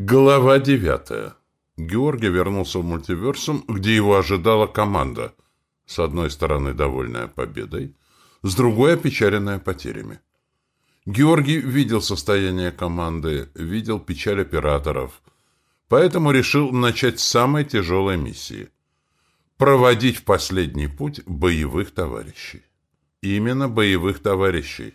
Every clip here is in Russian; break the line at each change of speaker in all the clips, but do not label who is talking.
Глава девятая. Георгий вернулся в мультиверсум, где его ожидала команда. С одной стороны, довольная победой, с другой, опечаленная потерями. Георгий видел состояние команды, видел печаль операторов, поэтому решил начать с самой тяжелой миссии – проводить в последний путь боевых товарищей. Именно боевых товарищей.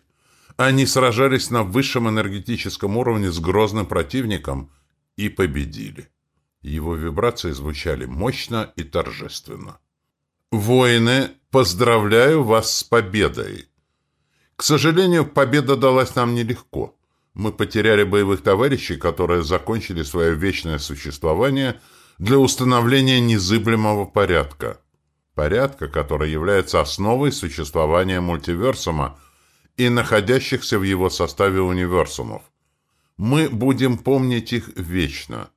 Они сражались на высшем энергетическом уровне с грозным противником – и победили. Его вибрации звучали мощно и торжественно. «Воины, поздравляю вас с победой!» К сожалению, победа далась нам нелегко. Мы потеряли боевых товарищей, которые закончили свое вечное существование для установления незыблемого порядка. Порядка, который является основой существования мультиверсума и находящихся в его составе универсумов. Мы будем помнить их вечно.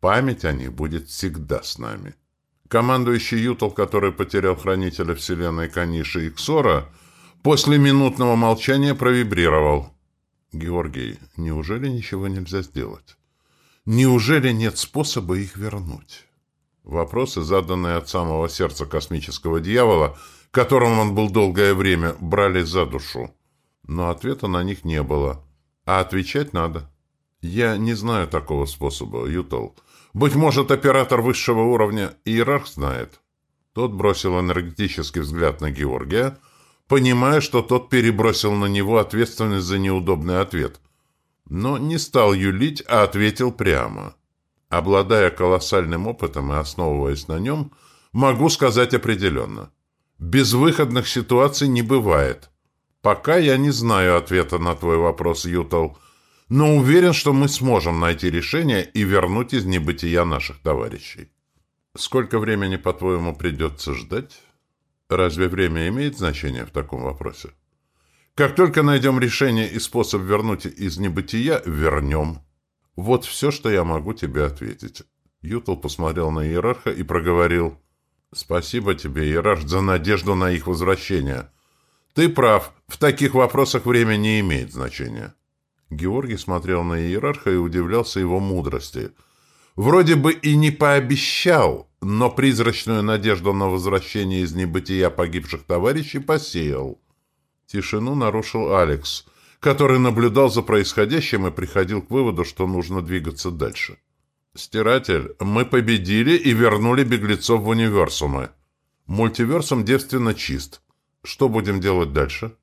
Память о них будет всегда с нами. Командующий Ютал, который потерял хранителя Вселенной Каниши и Ксора, после минутного молчания провибрировал. «Георгий, неужели ничего нельзя сделать? Неужели нет способа их вернуть?» Вопросы, заданные от самого сердца космического дьявола, которым он был долгое время, брали за душу. Но ответа на них не было. А отвечать надо. Я не знаю такого способа, Ютал. Быть может, оператор высшего уровня иерарх знает. Тот бросил энергетический взгляд на Георгия, понимая, что тот перебросил на него ответственность за неудобный ответ. Но не стал юлить, а ответил прямо. Обладая колоссальным опытом и основываясь на нем, могу сказать определенно. Безвыходных ситуаций не бывает. Пока я не знаю ответа на твой вопрос, Ютал, но уверен, что мы сможем найти решение и вернуть из небытия наших товарищей. Сколько времени, по-твоему, придется ждать? Разве время имеет значение в таком вопросе? Как только найдем решение и способ вернуть из небытия, вернем. Вот все, что я могу тебе ответить. Ютал посмотрел на иерарха и проговорил. Спасибо тебе, иерарх, за надежду на их возвращение. Ты прав, в таких вопросах время не имеет значения. Георгий смотрел на иерарха и удивлялся его мудрости. Вроде бы и не пообещал, но призрачную надежду на возвращение из небытия погибших товарищей посеял. Тишину нарушил Алекс, который наблюдал за происходящим и приходил к выводу, что нужно двигаться дальше. «Стиратель, мы победили и вернули беглецов в универсумы. Мультиверсум девственно чист. Что будем делать дальше?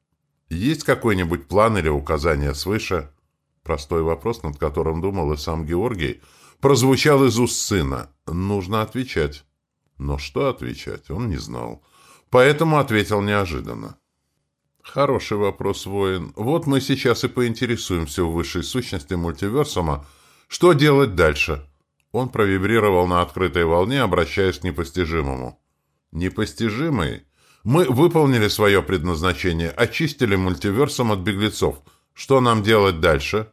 Есть какой-нибудь план или указание свыше?» Простой вопрос, над которым думал и сам Георгий, прозвучал из уст сына. Нужно отвечать. Но что отвечать, он не знал. Поэтому ответил неожиданно. Хороший вопрос, воин. Вот мы сейчас и поинтересуемся в высшей сущности мультиверсума, что делать дальше. Он провибрировал на открытой волне, обращаясь к непостижимому. Непостижимый? Мы выполнили свое предназначение, очистили мультиверсум от беглецов. Что нам делать дальше?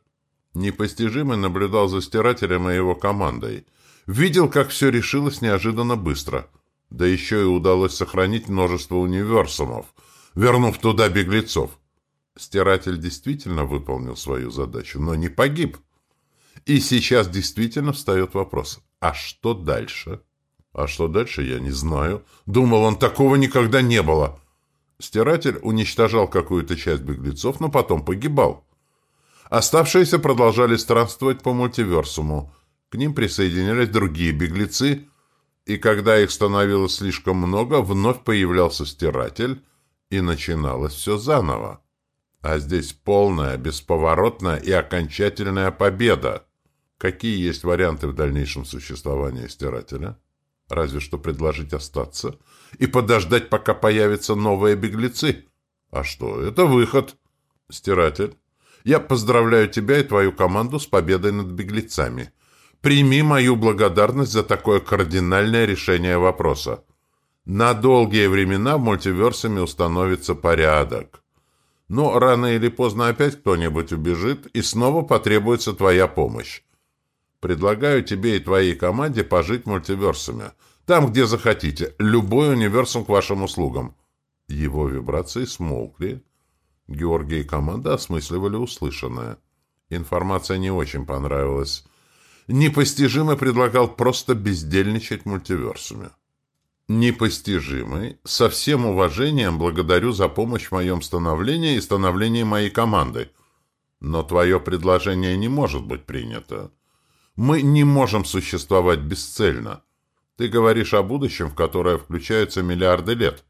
Непостижимый наблюдал за стирателем и его командой. Видел, как все решилось неожиданно быстро. Да еще и удалось сохранить множество универсумов, вернув туда беглецов. Стиратель действительно выполнил свою задачу, но не погиб. И сейчас действительно встает вопрос, а что дальше? А что дальше, я не знаю. Думал, он такого никогда не было. Стиратель уничтожал какую-то часть беглецов, но потом погибал. Оставшиеся продолжали странствовать по мультиверсуму. К ним присоединялись другие беглецы, и когда их становилось слишком много, вновь появлялся стиратель, и начиналось все заново. А здесь полная, бесповоротная и окончательная победа. Какие есть варианты в дальнейшем существовании стирателя? Разве что предложить остаться и подождать, пока появятся новые беглецы. А что, это выход. Стиратель, я поздравляю тебя и твою команду с победой над беглецами. Прими мою благодарность за такое кардинальное решение вопроса. На долгие времена в мультиверсуме установится порядок. Но рано или поздно опять кто-нибудь убежит, и снова потребуется твоя помощь. Предлагаю тебе и твоей команде пожить в мультиверсуме. Там, где захотите. Любой универсум к вашим услугам. Его вибрации смолкли, Георгий и команда осмысливали услышанное. Информация не очень понравилась. Непостижимый предлагал просто бездельничать в мультиверсуме. Непостижимый, со всем уважением благодарю за помощь в моем становлении и становлении моей команды. Но твое предложение не может быть принято. Мы не можем существовать бесцельно. Ты говоришь о будущем, в которое включаются миллиарды лет.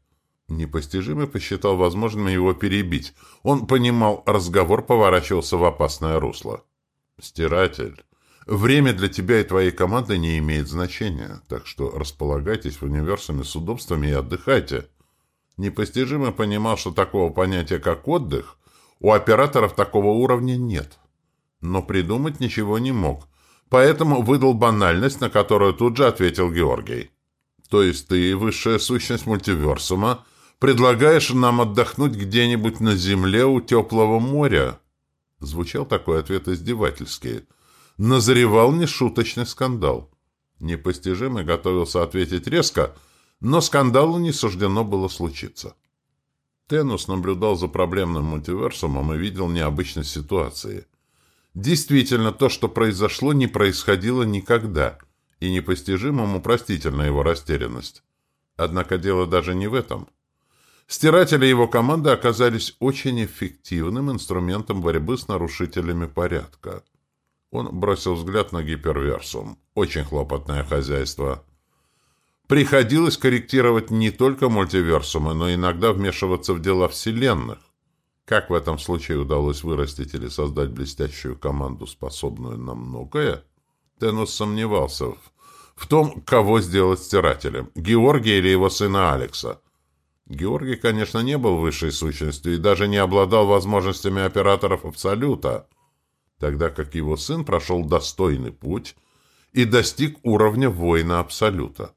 Непостижимый посчитал возможным его перебить. Он понимал, разговор поворачивался в опасное русло. «Стиратель, время для тебя и твоей команды не имеет значения, так что располагайтесь в универсуме с удобствами и отдыхайте». Непостижимый понимал, что такого понятия, как отдых, у операторов такого уровня нет. Но придумать ничего не мог, поэтому выдал банальность, на которую тут же ответил Георгий. «То есть ты, высшая сущность мультиверсума, Предлагаешь нам отдохнуть где-нибудь на земле у теплого моря?» Звучал такой ответ издевательский. Назревал нешуточный скандал. Непостижимый готовился ответить резко, но скандалу не суждено было случиться. Тенус наблюдал за проблемным мультиверсумом и видел необычность ситуации. Действительно, то, что произошло, не происходило никогда, и непостижимому простительна его растерянность. Однако дело даже не в этом. Стиратели его команды оказались очень эффективным инструментом борьбы с нарушителями порядка. Он бросил взгляд на гиперверсум. Очень хлопотное хозяйство. Приходилось корректировать не только мультиверсумы, но иногда вмешиваться в дела вселенных. Как в этом случае удалось вырастить или создать блестящую команду, способную на многое? Тенус сомневался в, в том, кого сделать стирателем, Георгия или его сына Алекса. Георгий, конечно, не был высшей сущностью и даже не обладал возможностями операторов Абсолюта, тогда как его сын прошел достойный путь и достиг уровня воина Абсолюта.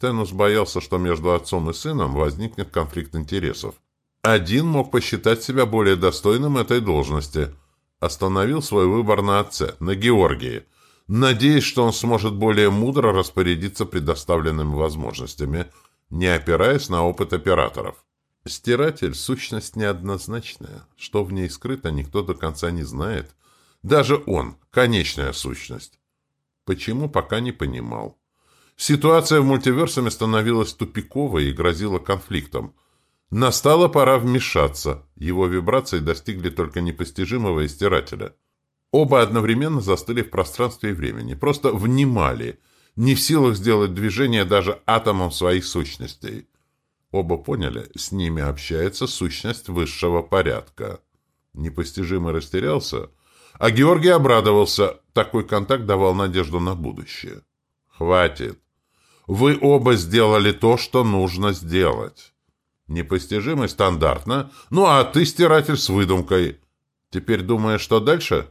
Тенус боялся, что между отцом и сыном возникнет конфликт интересов. Один мог посчитать себя более достойным этой должности. Остановил свой выбор на отце, на Георгии, надеясь, что он сможет более мудро распорядиться предоставленными возможностями – не опираясь на опыт операторов. Стиратель – сущность неоднозначная. Что в ней скрыто, никто до конца не знает. Даже он – конечная сущность. Почему, пока не понимал. Ситуация в мультиверсуме становилась тупиковой и грозила конфликтом. Настала пора вмешаться. Его вибрации достигли только непостижимого истирателя. Оба одновременно застыли в пространстве и времени, просто внимали, не в силах сделать движение даже атомом своих сущностей. Оба поняли, с ними общается сущность высшего порядка. Непостижимо растерялся, а Георгий обрадовался. Такой контакт давал надежду на будущее. «Хватит. Вы оба сделали то, что нужно сделать. Непостижимый стандартно, ну а ты стиратель с выдумкой. Теперь думаешь, что дальше?»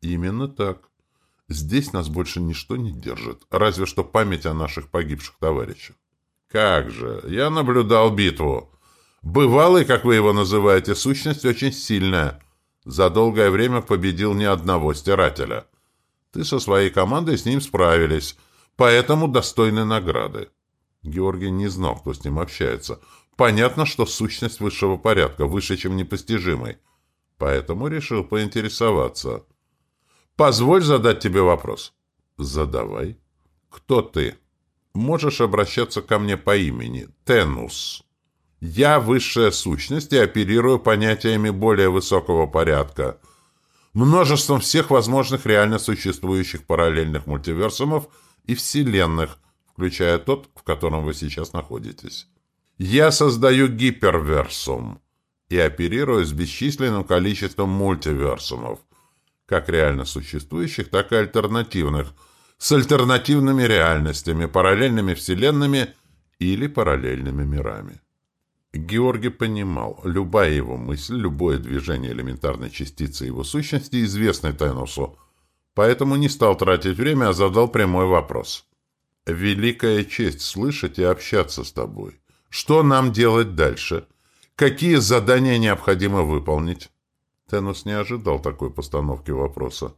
«Именно так. Здесь нас больше ничто не держит, разве что память о наших погибших товарищах. Как же, я наблюдал битву. Бывалый, как вы его называете, сущность очень сильная. За долгое время победил ни одного стирателя. Ты со своей командой с ним справились, поэтому достойны награды. Георгий не знал, кто с ним общается. Понятно, что сущность высшего порядка, выше, чем непостижимый. Поэтому решил поинтересоваться. Позволь задать тебе вопрос. Задавай. Кто ты? Можешь обращаться ко мне по имени. Тенус. Я высшая сущность и оперирую понятиями более высокого порядка. Множеством всех возможных реально существующих параллельных мультиверсумов и вселенных, включая тот, в котором вы сейчас находитесь. Я создаю гиперверсум и оперирую с бесчисленным количеством мультиверсумов – как реально существующих, так и альтернативных, с альтернативными реальностями, параллельными вселенными или параллельными мирами. Георгий понимал, любая его мысль, любое движение элементарной частицы его сущности известны Тенусу, поэтому не стал тратить время, а задал прямой вопрос. «Великая честь слышать и общаться с тобой. Что нам делать дальше? Какие задания необходимо выполнить?» Тенус не ожидал такой постановки вопроса.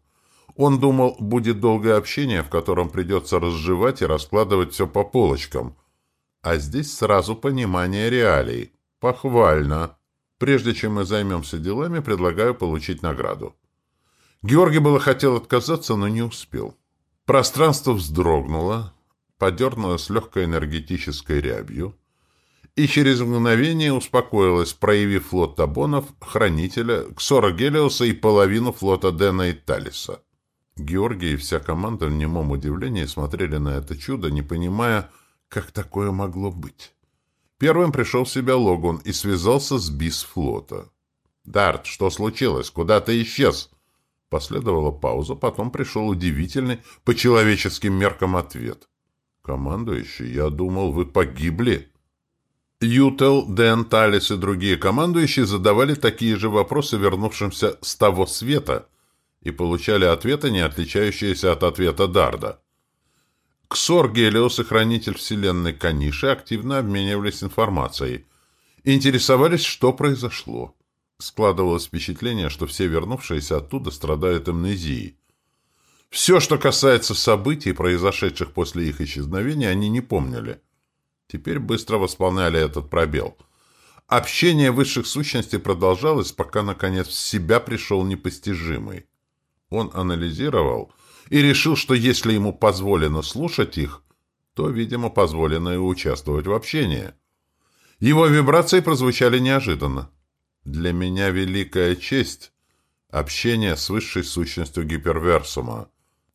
Он думал, будет долгое общение, в котором придется разжевать и раскладывать все по полочкам. А здесь сразу понимание реалий. Похвально. Прежде чем мы займемся делами, предлагаю получить награду. Георгий было хотел отказаться, но не успел. Пространство вздрогнуло, подернулось легкой энергетической рябью, и через мгновение успокоилось, проявив флот Табонов, Хранителя, Ксора Гелиоса и половину флота Дэна и Талиса. Георгий и вся команда в немом удивлении смотрели на это чудо, не понимая, как такое могло быть. Первым пришел в себя Логун и связался с БИС флота. «Дарт, что случилось? Куда ты исчез?» Последовала пауза, потом пришел удивительный, по человеческим меркам, ответ. «Командующий, я думал, вы погибли». Ютел, Дэн, Талис и другие командующие задавали такие же вопросы вернувшимся с того света и получали ответы, не отличающиеся от ответа Дарда. Ксор, Гелиос и Хранитель Вселенной Каниши активно обменивались информацией. Интересовались, что произошло. Складывалось впечатление, что все вернувшиеся оттуда страдают амнезией. Все, что касается событий, произошедших после их исчезновения, они не помнили. Теперь быстро восполняли этот пробел. Общение высших сущностей продолжалось, пока, наконец, в себя пришел непостижимый. Он анализировал и решил, что если ему позволено слушать их, то, видимо, позволено и участвовать в общении. Его вибрации прозвучали неожиданно. «Для меня великая честь — общение с высшей сущностью гиперверсума.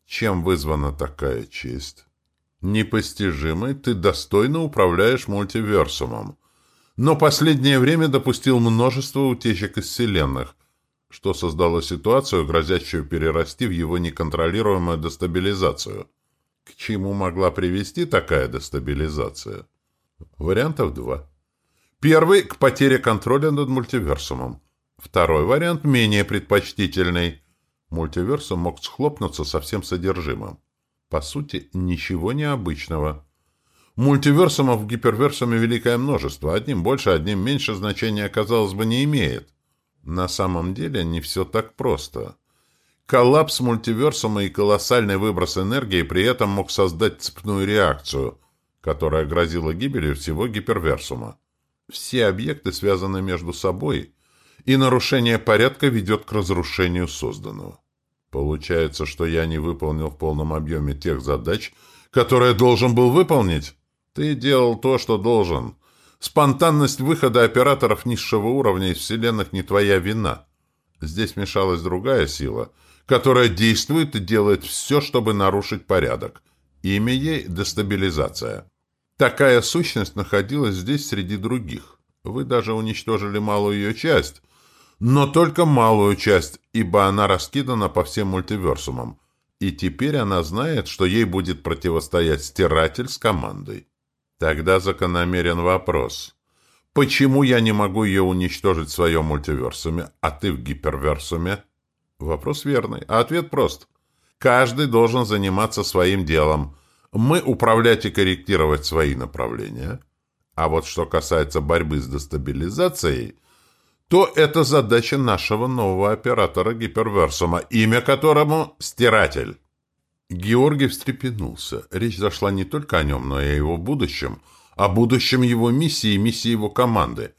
Чем вызвана такая честь?» Непостижимый, ты достойно управляешь мультиверсумом. Но последнее время допустил множество утечек из вселенных, что создало ситуацию, грозящую перерасти в его неконтролируемую дестабилизацию. К чему могла привести такая дестабилизация? Вариантов два. Первый – к потере контроля над мультиверсумом. Второй вариант менее предпочтительный. Мультиверсум мог схлопнуться со всем содержимым. По сути, ничего необычного. Мультиверсумов гиперверсуме великое множество. Одним больше, одним меньше значения, казалось бы, не имеет. На самом деле не все так просто. Коллапс мультиверсума и колоссальный выброс энергии при этом мог создать цепную реакцию, которая грозила гибелью всего гиперверсума. Все объекты связаны между собой, и нарушение порядка ведет к разрушению созданного. Получается, что я не выполнил в полном объеме тех задач, которые должен был выполнить? Ты делал то, что должен. Спонтанность выхода операторов низшего уровня из вселенных не твоя вина. Здесь мешалась другая сила, которая действует и делает все, чтобы нарушить порядок. Имя ей – дестабилизация. Такая сущность находилась здесь среди других. Вы даже уничтожили малую ее часть, но только малую часть, ибо она раскидана по всем мультиверсумам. И теперь она знает, что ей будет противостоять стиратель с командой. Тогда закономерен вопрос. Почему я не могу ее уничтожить в своем мультиверсуме, а ты в гиперверсуме? Вопрос верный, а ответ прост. Каждый должен заниматься своим делом. Мы управлять и корректировать свои направления. А вот что касается борьбы с дестабилизацией – то это задача нашего нового оператора гиперверсума, имя которому «Стиратель». Георгий встрепенулся. Речь зашла не только о нем, но и о его будущем, о будущем его миссии и миссии его команды.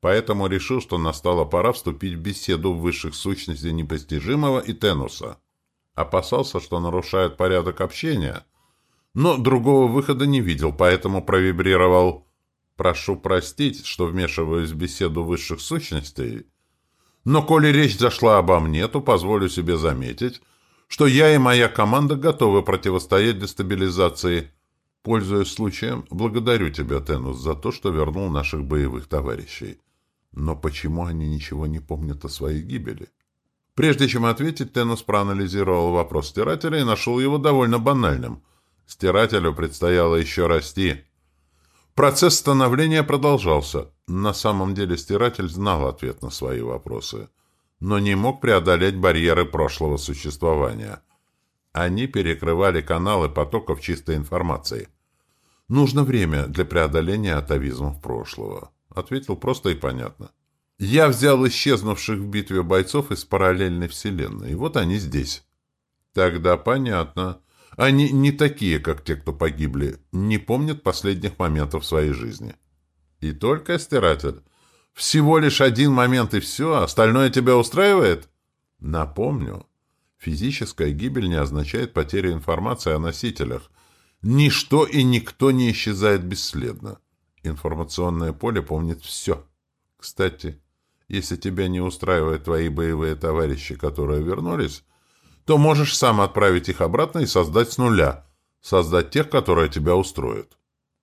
Поэтому решил, что настала пора вступить в беседу высших сущностей непостижимого и Тенуса. Опасался, что нарушает порядок общения, но другого выхода не видел, поэтому провибрировал Прошу простить, что вмешиваюсь в беседу высших сущностей, но коли речь зашла обо мне, то позволю себе заметить, что я и моя команда готовы противостоять дестабилизации. Пользуясь случаем, благодарю тебя, Тенус, за то, что вернул наших боевых товарищей. Но почему они ничего не помнят о своей гибели? Прежде чем ответить, Тенус проанализировал вопрос стирателя и нашел его довольно банальным. Стирателю предстояло еще расти. Процесс становления продолжался. На самом деле стиратель знал ответ на свои вопросы, но не мог преодолеть барьеры прошлого существования. Они перекрывали каналы потоков чистой информации. «Нужно время для преодоления атовизмов прошлого», — ответил просто и понятно. «Я взял исчезнувших в битве бойцов из параллельной вселенной, и вот они здесь». «Тогда понятно. Они не такие, как те, кто погибли, не помнят последних моментов своей жизни. И только стиратель. Всего лишь один момент и все, остальное тебя устраивает? Напомню, Физическая гибель не означает потерю информации о носителях. Ничто и никто не исчезает бесследно. Информационное поле помнит все. Кстати, если тебя не устраивают твои боевые товарищи, которые вернулись, то можешь сам отправить их обратно и создать с нуля. Создать тех, которые тебя устроят.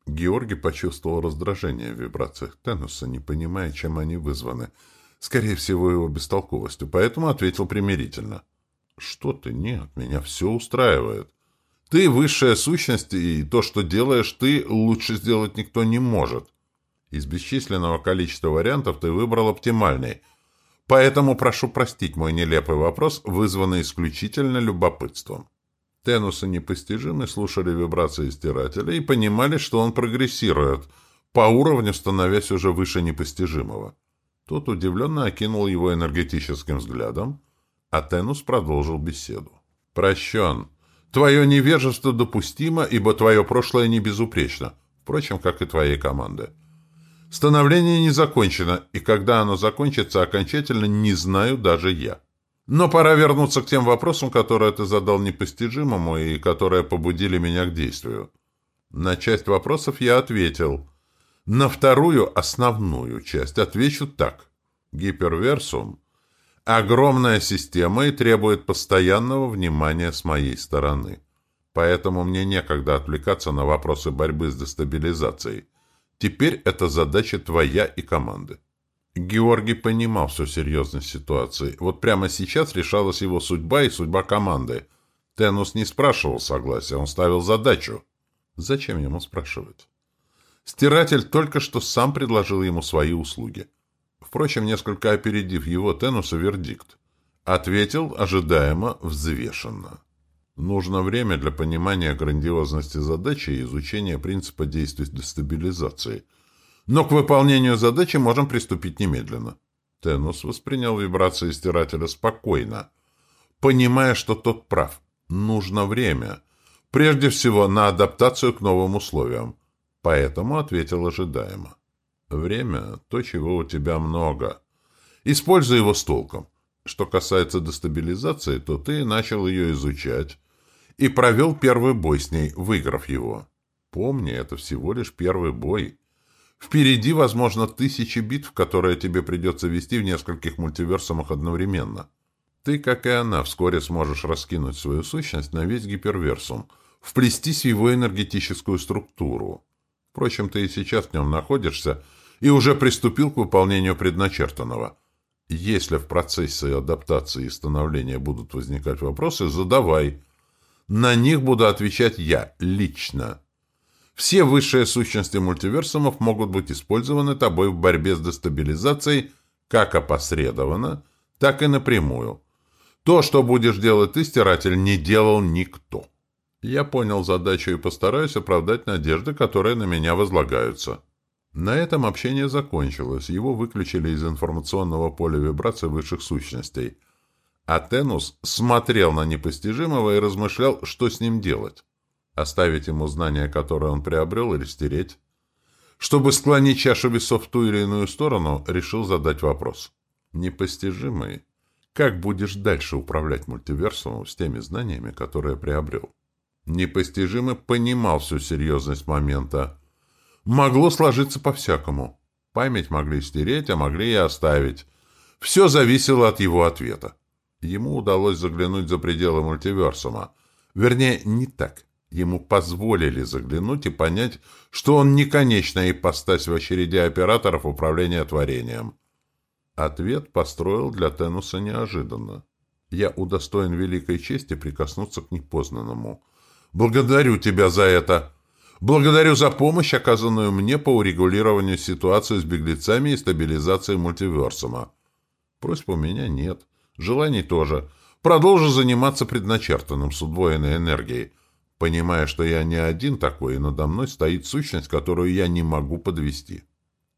Георгий почувствовал раздражение в вибрациях Тенуса, не понимая, чем они вызваны. Скорее всего, его бестолковостью, поэтому ответил примирительно. «Что ты? Нет, меня все устраивает. Ты высшая сущность, и то, что делаешь ты, лучше сделать никто не может. Из бесчисленного количества вариантов ты выбрал оптимальный. Поэтому прошу простить мой нелепый вопрос, вызванный исключительно любопытством». Тенусы непостижимы слушали вибрации стирателя и понимали, что он прогрессирует, по уровню становясь уже выше непостижимого. Тот удивленно окинул его энергетическим взглядом, а Тенус продолжил беседу. «Прощен. Твое невежество допустимо, ибо твое прошлое не безупречно, впрочем, как и твоей команды. Становление не закончено, и когда оно закончится окончательно, не знаю даже я». Но пора вернуться к тем вопросам, которые ты задал непостижимому и которые побудили меня к действию. На часть вопросов я ответил. На вторую, основную часть отвечу так. Гиперверсум — огромная система и требует постоянного внимания с моей стороны. Поэтому мне некогда отвлекаться на вопросы борьбы с дестабилизацией. Теперь это задача твоя и команды. Георгий понимал всю серьезность ситуации. Вот прямо сейчас решалась его судьба и судьба команды. Тенус не спрашивал согласия, он ставил задачу. Зачем ему спрашивать? Стиратель только что сам предложил ему свои услуги. Впрочем, несколько опередив его, Тенуса вердикт. Ответил ожидаемо взвешенно. Нужно время для понимания грандиозности задачи и изучения принципа действий дестабилизации – но к выполнению задачи можем приступить немедленно. Тенус воспринял вибрации стирателя спокойно, понимая, что тот прав. Нужно время. Прежде всего, на адаптацию к новым условиям. Поэтому ответил ожидаемо. Время — то, чего у тебя много. Используй его с толком. Что касается дестабилизации, то ты начал ее изучать и провел первый бой с ней, выиграв его. Помни, это всего лишь первый бой. Впереди, возможно, тысячи битв, которые тебе придется вести в нескольких мультиверсумах одновременно. Ты, как и она, вскоре сможешь раскинуть свою сущность на весь гиперверсум, вплестись в его энергетическую структуру. Впрочем, ты и сейчас в нем находишься и уже приступил к выполнению предначертанного. Если в процессе адаптации и становления будут возникать вопросы, задавай. На них буду отвечать я, лично. Все высшие сущности мультиверсумов могут быть использованы тобой в борьбе с дестабилизацией как опосредованно, так и напрямую. То, что будешь делать ты, стиратель, не делал никто. Я понял задачу и постараюсь оправдать надежды, которые на меня возлагаются. На этом общение закончилось, его выключили из информационного поля вибраций высших сущностей. Атенус смотрел на непостижимого и размышлял, что с ним делать. Оставить ему знания, которые он приобрел, или стереть? Чтобы склонить чашу весов в ту или иную сторону, решил задать вопрос. Непостижимый. Как будешь дальше управлять мультиверсумом с теми знаниями, которые приобрел? Непостижимый понимал всю серьезность момента. Могло сложиться по-всякому. Память могли стереть, а могли и оставить. Все зависело от его ответа. Ему удалось заглянуть за пределы мультиверсума. Вернее, не так. Ему позволили заглянуть и понять, что он не конечная ипостась в очереди операторов управления творением. Ответ построил для Тенуса неожиданно. «Я удостоен великой чести прикоснуться к непознанному. Благодарю тебя за это!» Благодарю за помощь, оказанную мне по урегулированию ситуации с беглецами и стабилизацией мультиверсума. Просьб у меня нет. Желаний тоже. Продолжу заниматься предначертанным с удвоенной энергией понимая, что я не один такой, и надо мной стоит сущность, которую я не могу подвести.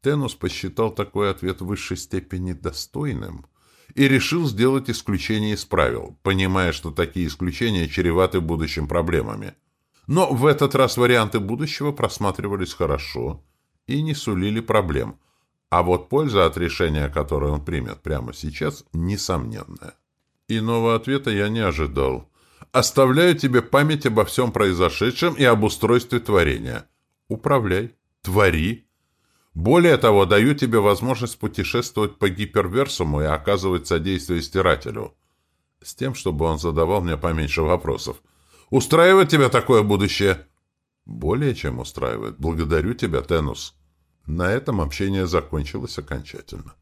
Тенус посчитал такой ответ в высшей степени достойным и решил сделать исключение из правил, понимая, что такие исключения чреваты будущим проблемами. Но в этот раз варианты будущего просматривались хорошо и не сулили проблем, а вот польза от решения, которое он примет прямо сейчас, несомненная. Иного ответа я не ожидал. Оставляю тебе память обо всем произошедшем и об устройстве творения. Управляй, твори. Более того, даю тебе возможность путешествовать по гиперверсуму и оказывать содействие стирателю. С тем, чтобы он задавал мне поменьше вопросов. Устраивает тебя такое будущее? Более чем устраивает. Благодарю тебя, Тенус. На этом общение закончилось окончательно.